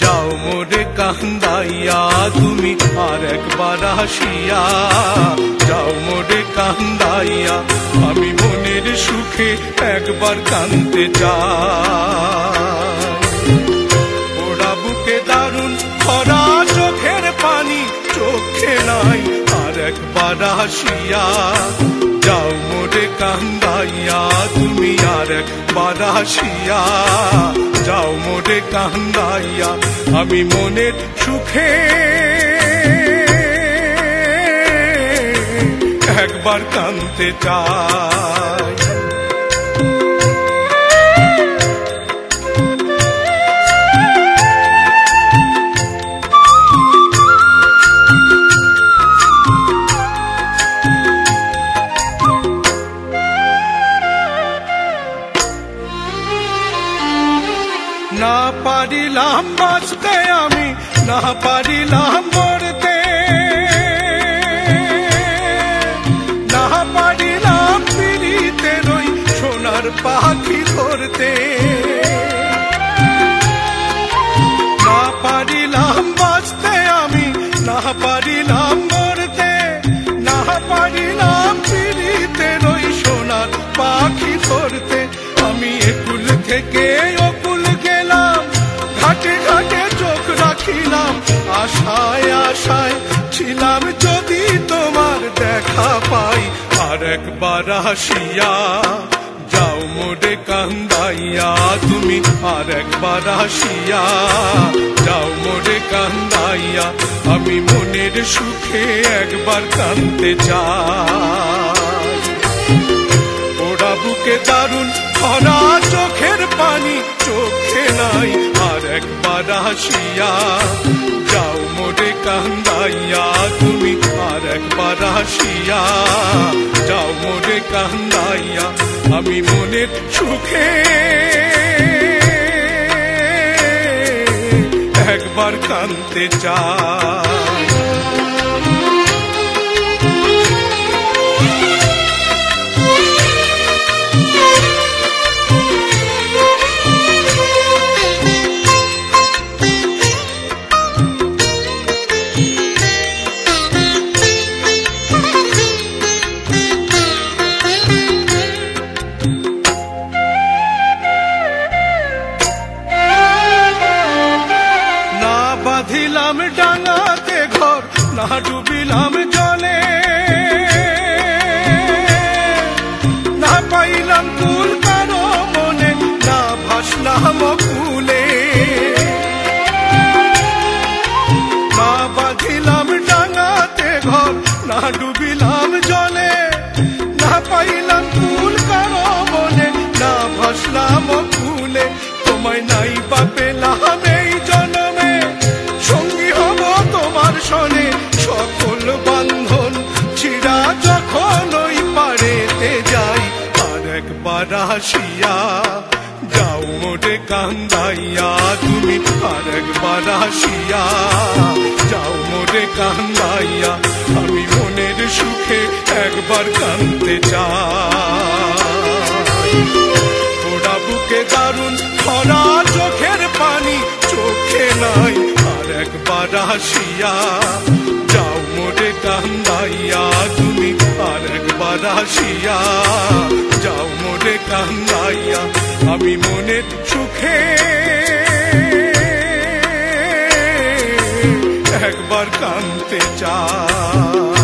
جاؤ مرے کاندھا تمہیں اور ایک بار ہاسیا جاؤ مرے کاندائی ہمیں میرے سوکھے ایک کاندے جا مارن جاؤ مجھے کاندھائی تمہیں سیا جاؤ مجھے کاندائی ہمیں من سوکھے ایک بار کاندے چا ہمیں پڑی لڑتے نہ پیڑ نئی سنار پہ کلتے جاؤ مرے کاندائی ہمیں من سکے ایکدتے جا پڑا بوکے دار ہرا چھ چل جاؤ مرے کاندائی تمہیں اور ایک بار ہاس جاؤ مرے کاندائ ہمیں من چھکے ایک کاندے جا ڈا کے گھر نہ ڈوبل نہ پلام پھول پین من نہ ڈاگا گھر نہ ڈوب ل جاؤ ماندھا تمیا جاؤ ماندائی جا بوکے دار پڑا چھان چار ہاسیا جاؤ مدے کاندھائی تمہیں اور ہا ابھی من چھ ایک بار کانتے جا